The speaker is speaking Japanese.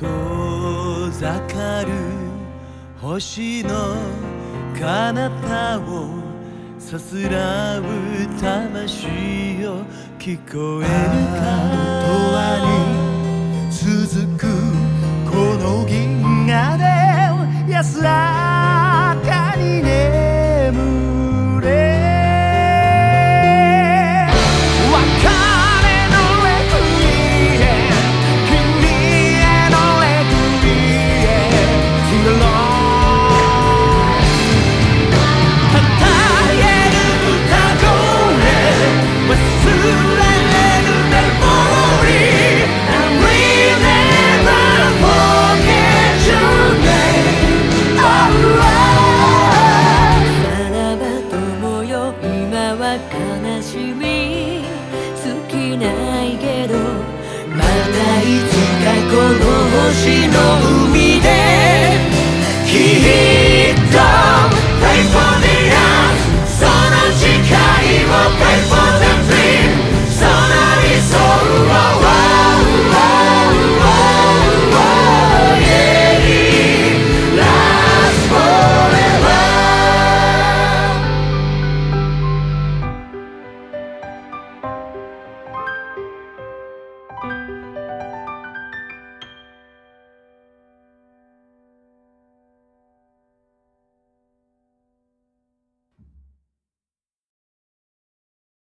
遠ざかる星の彼方をさすらう魂を聞こえるか？悲しみ。尽きないけどまたいつかこの星の上